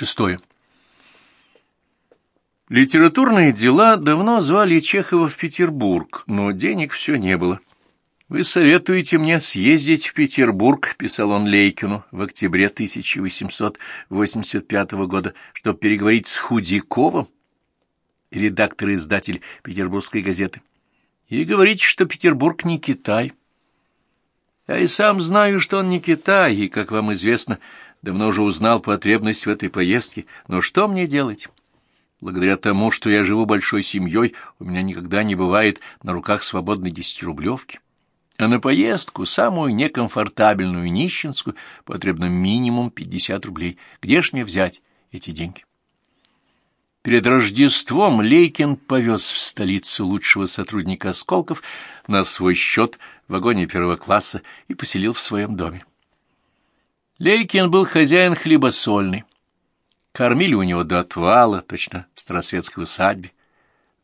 Шестое. Литературные дела давно звали Чехова в Петербург, но денег все не было. «Вы советуете мне съездить в Петербург», — писал он Лейкину в октябре 1885 года, чтобы переговорить с Худяковым, редактор-издатель Петербургской газеты, и говорить, что Петербург не Китай. Я и сам знаю, что он не Китай, и, как вам известно, давно уже узнал потребность в этой поездке, но что мне делать? Благодаря тому, что я живу большой семьей, у меня никогда не бывает на руках свободной десятирублевки. А на поездку, самую некомфортабельную нищенскую, потребно минимум пятьдесят рублей. Где ж мне взять эти деньги? Перед Рождеством Лейкин повез в столицу лучшего сотрудника «Осколков» на свой счет в вагоне первого класса и поселил в своем доме. Лейкин был хозяин хлебосольный. Кормили у него до отвала, точно в старосветской усадьбе.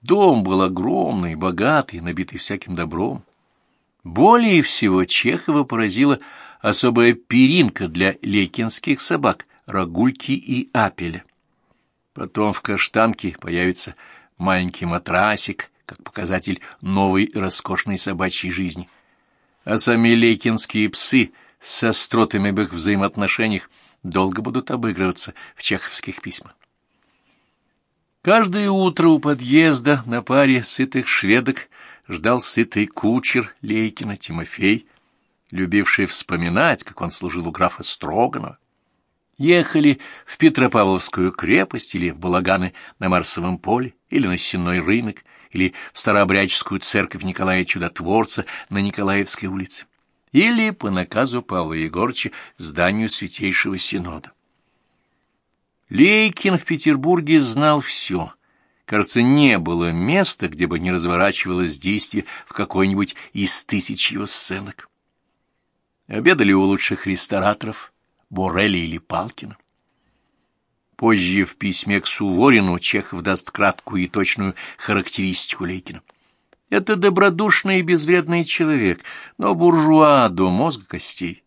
Дом был огромный, богатый, набитый всяким добром. Более всего Чехова поразила особая перинка для лейкинских собак — Рагульки и Апеля. Потом в каштанке появится маленький матрасик, как показатель новой роскошной собачьей жизни. А сами лейкинские псы со стротами об их взаимоотношениях долго будут обыгрываться в чеховских письмах. Каждое утро у подъезда на паре сытых шведок ждал сытый кучер Лейкина Тимофей, любивший вспоминать, как он служил у графа Строганова. Ехали в Петропавловскую крепость или в Балаганы на Марсовом поле, или на Сенной рынок, или в Старообрядческую церковь Николая Чудотворца на Николаевской улице или по наказу Павла Егорыча зданию Святейшего Синода. Лейкин в Петербурге знал все. Кажется, не было места, где бы не разворачивалось действие в какой-нибудь из тысяч его сценок. Обедали у лучших рестораторов, Борелли или Палкина. Позже в письме к Суворину Чехов даст краткую и точную характеристику Лейкина. Это добродушный и безвредный человек, но буржуа до мозга костей.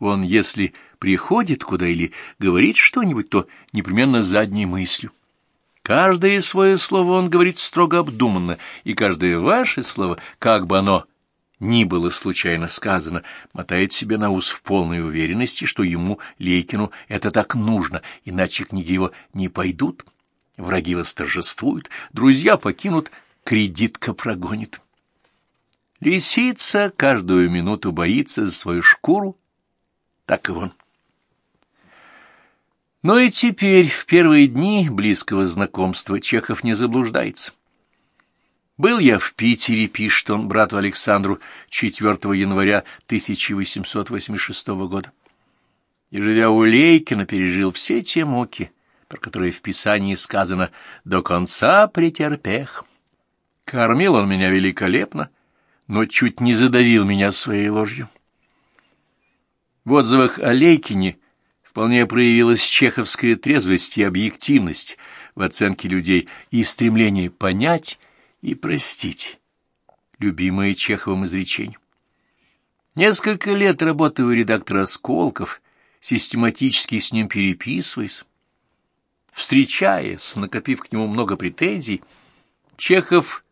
Он, если приходит куда или говорит что-нибудь, то непременно задней мыслью. Каждое свое слово он говорит строго обдуманно, и каждое ваше слово, как бы оно ни было случайно сказано, мотает себе на ус в полной уверенности, что ему, Лейкину, это так нужно, иначе книги его не пойдут. Враги восторжествуют, друзья покинут, кредитка прогонит. Лисица каждую минуту боится за свою шкуру, так и он. Но и теперь, в первые дни близкого знакомства, Чехов не заблуждается. Был я в Питере, пишет он брату Александру 4 января 1886 года. И, живя у Лейкина, пережил все те муки, про которые в Писании сказано «до конца претерпех». Кормил он меня великолепно, но чуть не задавил меня своей ложью. В отзывах о Лейкине вполне проявилась чеховская трезвость и объективность в оценке людей и стремление понять и простить, любимое Чеховым изречение. Несколько лет работаю у редактора «Осколков», систематически с ним переписываясь, встречаясь, накопив к нему много претензий, Чехов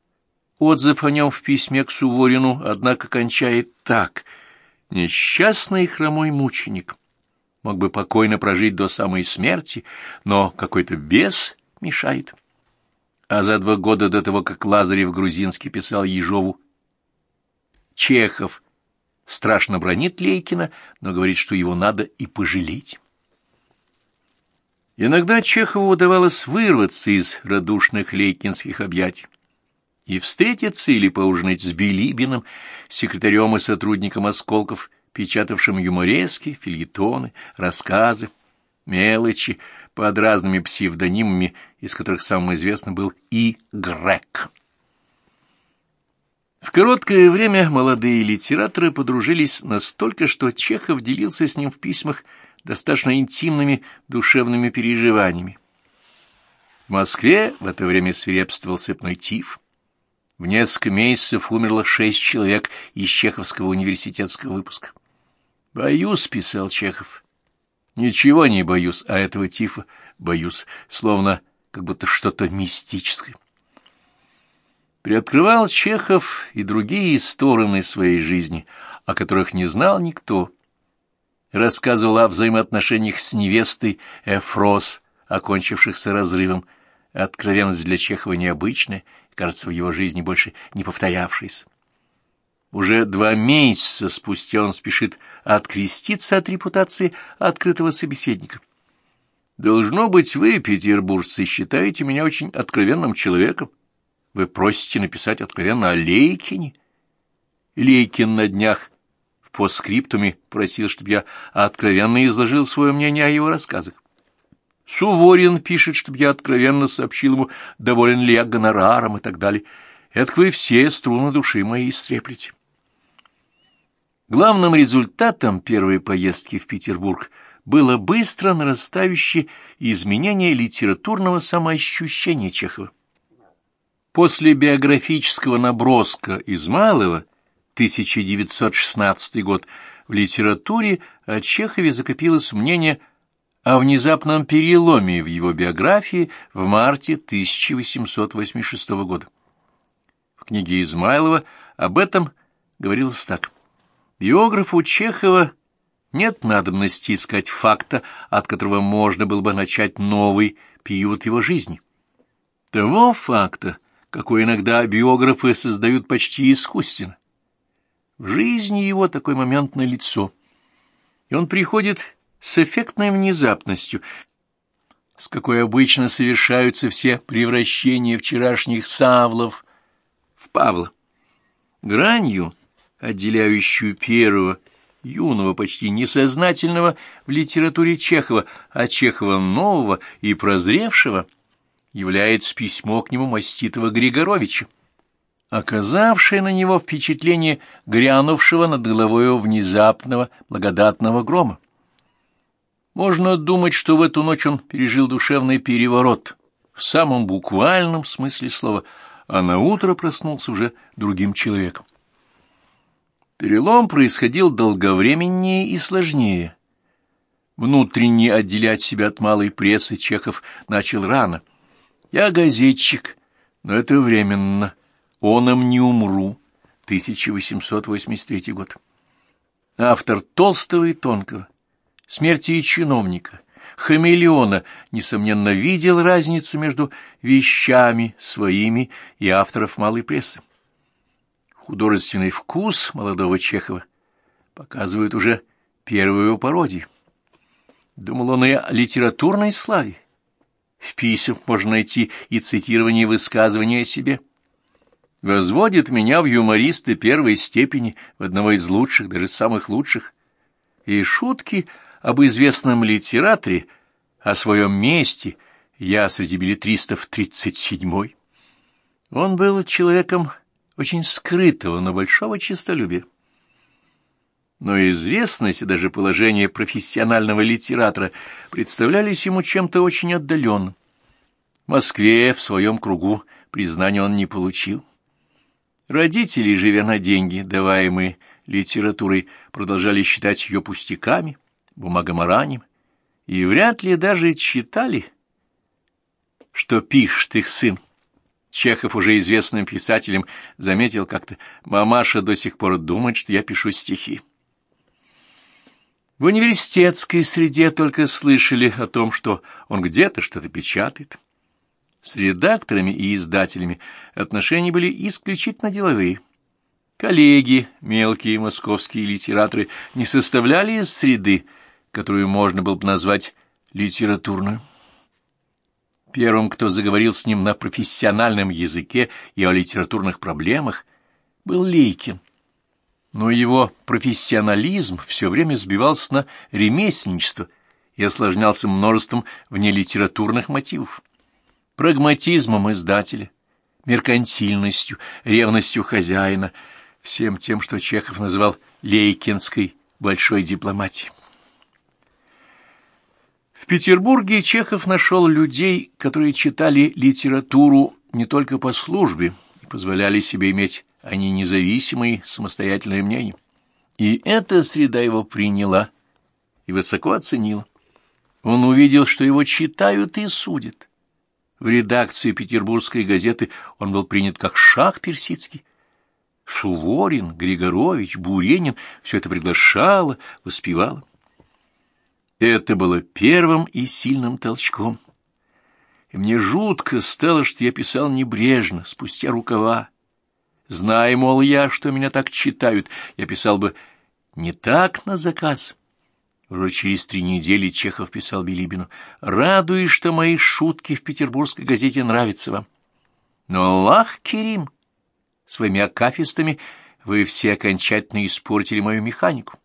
Отзыв о нем в письме к Суворину, однако, кончает так. «Несчастный хромой мученик. Мог бы покойно прожить до самой смерти, но какой-то бес мешает». А за два года до того, как Лазарев грузинский писал Ежову, Чехов страшно бронит Лейкина, но говорит, что его надо и пожалеть. Иногда Чехову удавалось вырваться из радушных лейкинских объятий и встретиться или поужинать с Билибиным, секретарем и сотрудником «Осколков», печатавшим юморески, фильетоны, рассказы, мелочи под разными псевдонимами, из которых самым известным был И. Грек. В короткое время молодые литераторы подружились настолько, что Чехов делился с ним в письмах достаточно интимными душевными переживаниями. В Москве в это время свирепствовал сыпной тиф, в несколько месяцев умерло шесть человек из Чеховского университетского выпуска. «Боюсь», — писал Чехов, Ничего не боюсь, а этого тифа боюсь, словно как будто что-то мистическое. Приоткрывал Чехов и другие стороны своей жизни, о которых не знал никто. Рассказывал о взаимоотношениях с невестой Эфрос, окончившихся разрывом, откровенность для Чехова необычная, кажется, в его жизни больше не повторявшаяся. Уже два месяца спустя он спешит откреститься от репутации открытого собеседника. «Должно быть, вы, петербуржцы, считаете меня очень откровенным человеком. Вы просите написать откровенно о Лейкине?» Лейкин на днях в постскриптуме просил, чтобы я откровенно изложил свое мнение о его рассказах. Суворин пишет, чтобы я откровенно сообщил ему, доволен ли я гонораром и так далее. Это вы все струны души моей истреплете. Главным результатом первой поездки в Петербург было быстро нарастающее изменение литературного самоощущения Чехова. После биографического наброска Измайлова 1916 год в литературе о Чехове закопилось мнение о внезапном переломе в его биографии в марте 1886 года. В книге Измайлова об этом говорилось так. Биографу Чехова нет надобности искать факта, от которого можно было бы начать новый период его жизни. Того факта, какой иногда биографы создают почти искусственно. В жизни его такой момент на лицо, и он приходит с эффектной внезапностью, с какой обычно совершаются все превращения вчерашних Савлов в Павла. Гранью, отделяющую первого, юного, почти несознательного в литературе Чехова, а Чехова нового и прозревшего, является письмо к нему маститого Григоровича, оказавшее на него впечатление грянувшего над головою внезапного благодатного грома. Можно думать, что в эту ночь он пережил душевный переворот, в самом буквальном смысле слова, а на утро проснулся уже другим человеком. Перелом происходил долговременнее и сложнее. Внутренне отделять себя от малой прессы Чехов начал рано. «Я газетчик, но это временно. Он им не умру». 1883 год. Автор толстого и тонкого смерти чиновника, хамелеона, несомненно, видел разницу между вещами своими и авторов малой прессы. Художественный вкус молодого Чехова показывает уже первую его пародию. Думал он и о литературной славе. В письмах можно найти и цитирование высказывания о себе. Возводит меня в юмористы первой степени, в одного из лучших, даже самых лучших. И шутки об известном литераторе, о своем месте, я среди билетристов тридцать седьмой. Он был человеком очень скрытого, но большого честолюбия. Но известность и даже положение профессионального литератора представлялись ему чем-то очень отдаленным. В Москве в своем кругу признания он не получил. Родители, живя на деньги, даваемые литературой, продолжали считать ее пустяками, бумагоморанием, и вряд ли даже читали, что пишет их сын. Чехов, уже известным писателем, заметил как-то, «Мамаша до сих пор думает, что я пишу стихи». В университетской среде только слышали о том, что он где-то что-то печатает. С редакторами и издателями отношения были исключительно деловые. Коллеги, мелкие московские литераторы, не составляли среды, которую можно было бы назвать литературной. Первым, кто заговорил с ним на профессиональном языке и о литературных проблемах, был Лейкин. Но его профессионализм все время сбивался на ремесленничество и осложнялся множеством внелитературных мотивов. Прагматизмом издателя, меркантильностью, ревностью хозяина, всем тем, что Чехов называл лейкинской большой дипломатией. В Петербурге Чехов нашел людей, которые читали литературу не только по службе и позволяли себе иметь они независимые, самостоятельное мнение. И эта среда его приняла и высоко оценила. Он увидел, что его читают и судят. В редакции петербургской газеты он был принят как шах персидский. Суворин, Григорович, Буренин — все это приглашало, воспевало. Это было первым и сильным толчком. И мне жутко стало, что я писал небрежно, спустя рукава. Зная, мол, я, что меня так читают, я писал бы не так на заказ. Уже через три недели Чехов писал Билибину. «Радуюсь, что мои шутки в петербургской газете нравятся вам. Но Аллах, Керим, своими акафистами вы все окончательно испортили мою механику.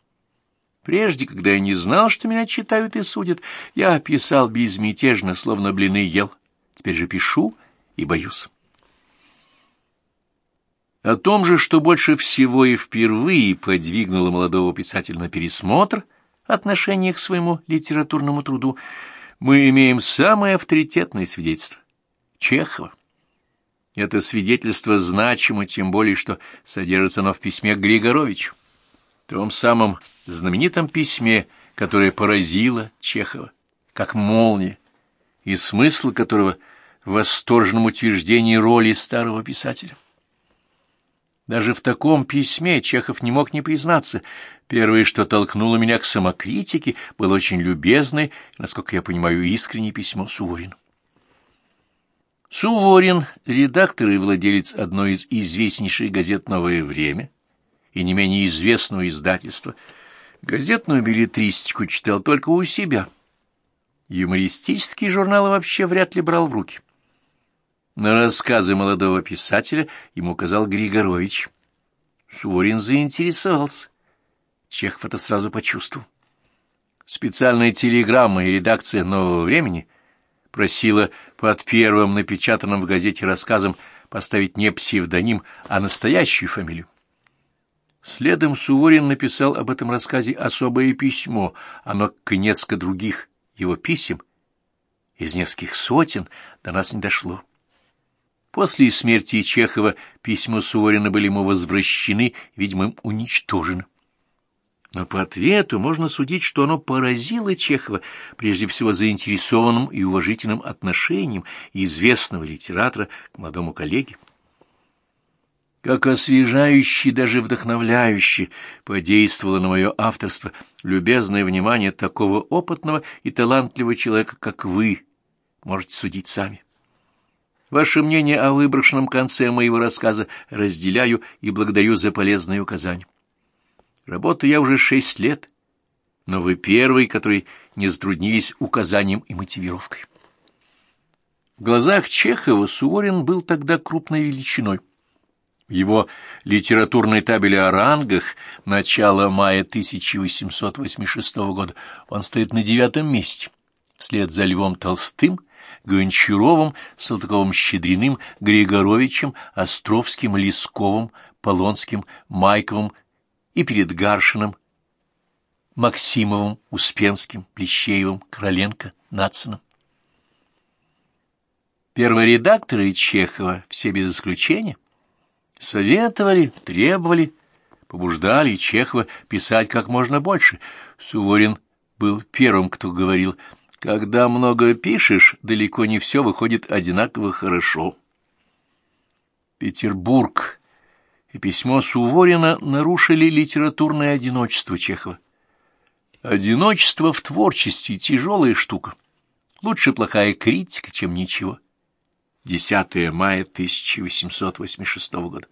Прежде, когда я не знал, что меня читают и судят, я писал безмятежно, словно блины ел. Теперь же пишу и боюсь». О том же, что больше всего и впервые подвигнуло молодого писателя на пересмотр — отношение к своему литературному труду, мы имеем самое авторитетное свидетельство — Чехова. Это свидетельство значимо, тем более, что содержится оно в письме к Григоровичу, том самом знаменитом письме, которое поразило Чехова, как молния, и смысл которого в восторженном утверждении роли старого писателя. Даже в таком письме Чехов не мог не признаться. Первое, что толкнуло меня к самокритике, было очень любезное, насколько я понимаю, искреннее письмо Суворину. Суворин, редактор и владелец одной из известнейших газет «Новое время» и не менее известного издательства, газетную билетристику читал только у себя. Юмористические журналы вообще вряд ли брал в руки. На рассказы молодого писателя ему указал Григорович. Суворин заинтересовался. Чехов это сразу почувствовал. Специальная телеграмма и редакция «Нового времени» просила под первым напечатанным в газете рассказом поставить не псевдоним, а настоящую фамилию. Следом Суворин написал об этом рассказе особое письмо, оно к несколько других его писем, из нескольких сотен, до нас не дошло. После смерти Чехова письма Суворина были ему возвращены, видимо, уничтожены. Но по ответу можно судить, что оно поразило Чехова прежде всего заинтересованным и уважительным отношением известного литератора к молодому коллеге. Как освежающе, даже вдохновляюще подействовало на мое авторство любезное внимание такого опытного и талантливого человека, как вы, можете судить сами. Ваше мнение о выброшенном конце моего рассказа разделяю и благодарю за полезные указания. Работаю я уже шесть лет, но вы первый, который не затруднились указанием и мотивировкой. В глазах Чехова Суворин был тогда крупной величиной. Его литературной табели о рангах начала мая 1886 года он стоит на девятом месте, вслед за Львом Толстым – Гончаровым, Салтыковым-Щедриным, Григоровичем, Островским, Лесковым, Полонским, Майковым и перед Гаршином, Максимовым, Успенским, Плещеевым, Короленко, Нациным. Первые редакторы Чехова, все без исключения, советовали, требовали, побуждали Чехова писать как можно больше. Суворин был первым, кто говорил – когда много пишешь, далеко не все выходит одинаково хорошо. Петербург и письмо Суворина нарушили литературное одиночество Чехова. Одиночество в творчестве — тяжелая штука. Лучше плохая критика, чем ничего. 10 мая 1886 года.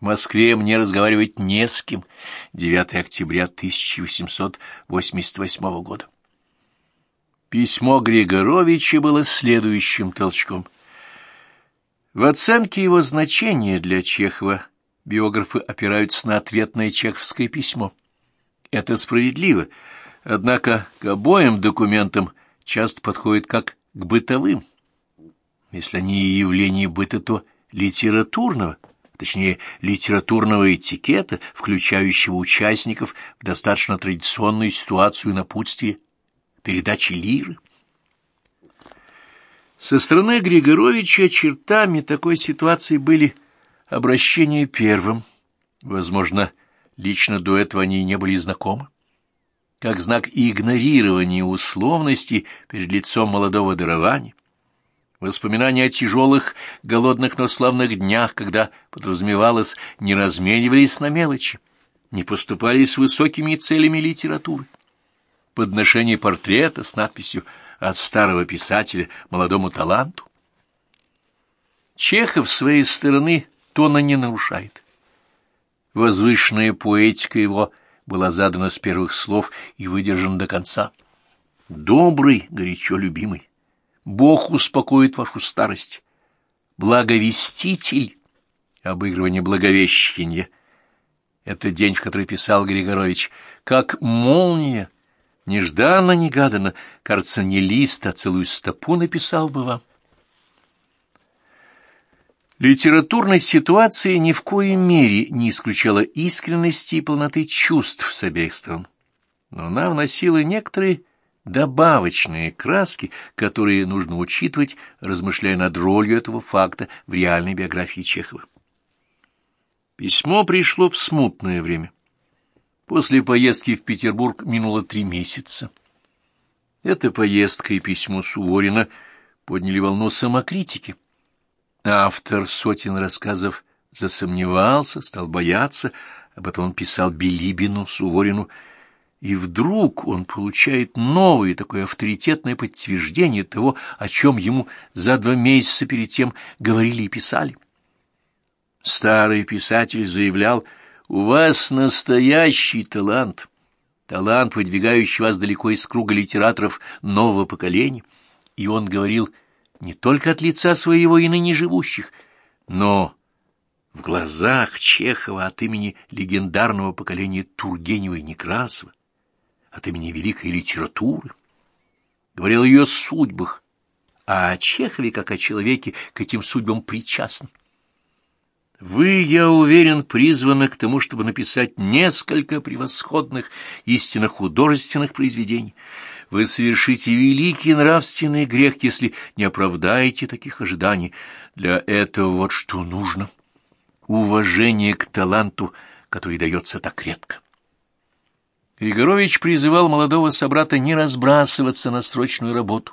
В Москве мне разговаривать не с кем. 9 октября 1888 года. Письмо Григоровича было следующим толчком. В оценке его значения для Чехова биографы опираются на ответное чеховское письмо. Это справедливо, однако к обоим документам часто подходит как к бытовым. Если они и явления быта, то литературного, точнее, литературного этикета, включающего участников в достаточно традиционную ситуацию напутствия передачи лиры. Со стороны Григоровича чертами такой ситуации были обращение первым. Возможно, лично до этого они не были знакомы. как знак игнорирования условностей перед лицом молодого дарования. Воспоминания о тяжелых, голодных, но славных днях, когда, подразумевалось, не разменивались на мелочи, не поступали с высокими целями литературы. Подношение портрета с надписью «От старого писателя молодому таланту». Чехов, с своей стороны, тона не нарушает. Возвышенная поэтика его была задана с первых слов и выдержана до конца. «Добрый, горячо любимый, Бог успокоит вашу старость. Благовеститель, обыгрывание благовещения. Это день, в который писал Григорович, как молния, нежданно-негаданно, кажется, не лист, а целую стопу написал бы вам. Литературность ситуации ни в коей мере не исключала искренности и полноты чувств с обеих сторон, но она вносила некоторые добавочные краски, которые нужно учитывать, размышляя над ролью этого факта в реальной биографии Чехова. Письмо пришло в смутное время. После поездки в Петербург минуло три месяца. Эта поездка и письмо Суворина подняли волну самокритики. Автор сотен рассказов засомневался, стал бояться, об этом он писал Билибину, Суворину, и вдруг он получает новое такое авторитетное подтверждение того, о чем ему за два месяца перед тем говорили и писали. Старый писатель заявлял, «У вас настоящий талант, талант, выдвигающий вас далеко из круга литераторов нового поколения». И он говорил, — не только от лица своего и ныне живущих, но в глазах Чехова от имени легендарного поколения Тургенева и Некрасова, от имени великой литературы. Говорил о ее судьбах, а о Чехове, как о человеке, к этим судьбам причастен. Вы, я уверен, призваны к тому, чтобы написать несколько превосходных, истинно художественных произведений — вы совершите великий нравственный грех, если не оправдаете таких ожиданий. Для этого вот что нужно. Уважение к таланту, который дается так редко. Григорович призывал молодого собрата не разбрасываться на срочную работу,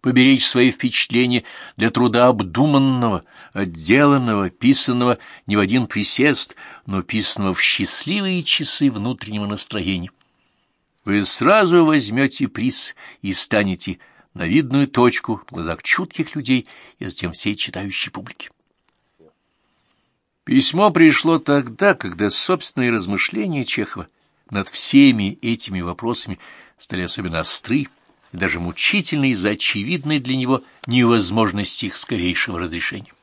поберечь свои впечатления для труда обдуманного, отделанного, писанного не в один присест, но писанного в счастливые часы внутреннего настроения вы сразу возьмете приз и станете на видную точку в глазах чутких людей и затем всей читающей публики. Письмо пришло тогда, когда собственные размышления Чехова над всеми этими вопросами стали особенно остры и даже мучительны из-за очевидной для него невозможности их скорейшего разрешения.